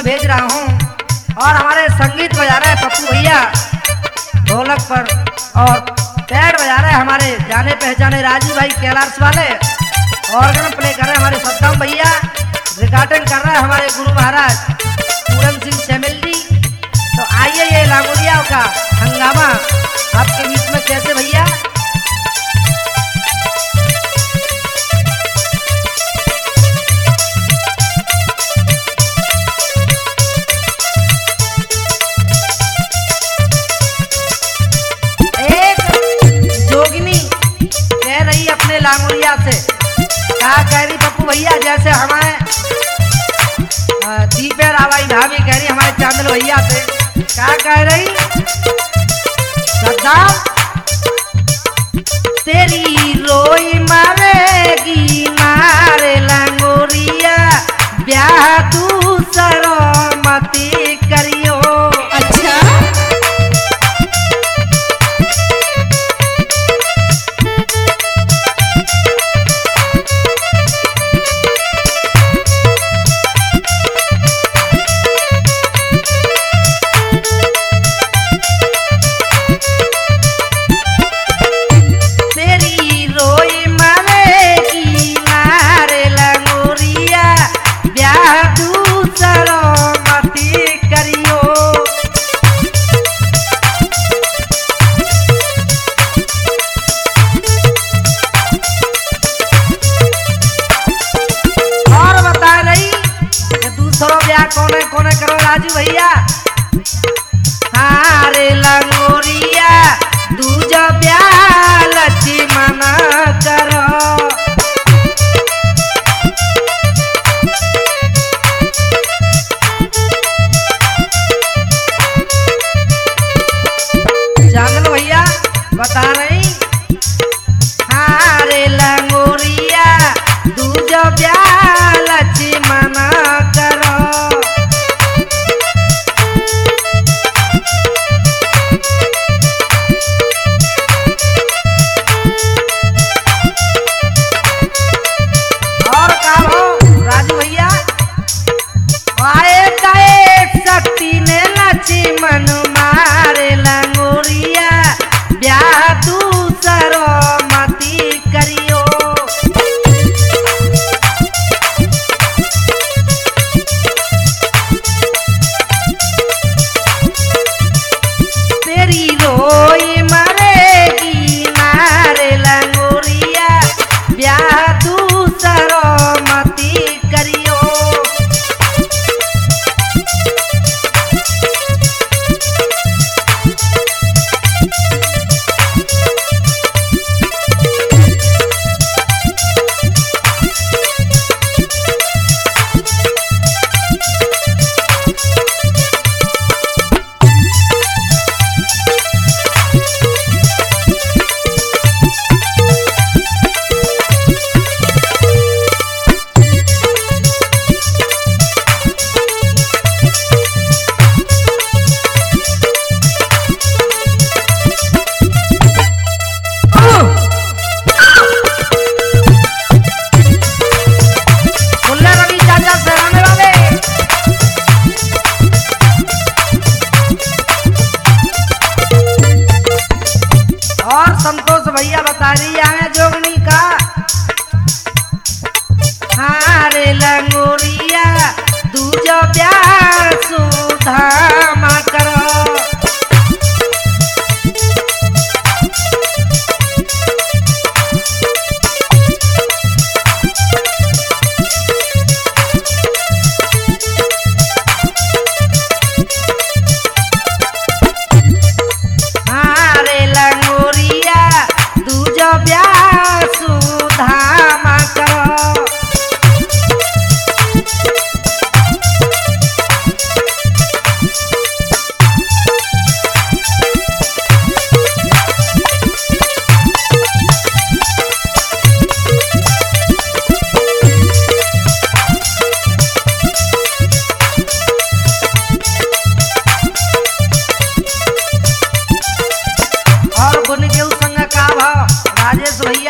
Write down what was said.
में भेज रहा हूँ। और हमारे संगीत बजा रहे हैं पप्पू भैया। ढोलक पर। और पैड बजा रहे हैं हमारे जाने पहचाने राजू भाई कैलाश वाले। ऑर्गन प्ले कर रहे हैं हमारे सद्दाम भैया। रिकॉर्डिंग कर रहे हैं हमारे गुरु महाराज। पूरन सिंह चैमिल जी तो आइए ये लांगुरिया का हंगामा आपके बीच में कैसे भैया? भैया जैसे हमारे दीपे रावाई भाभी कह रही हमारे चांदल भैया से। क्या कह रही? सद्दाम कोने करो राजू भैया? 大家注意啊！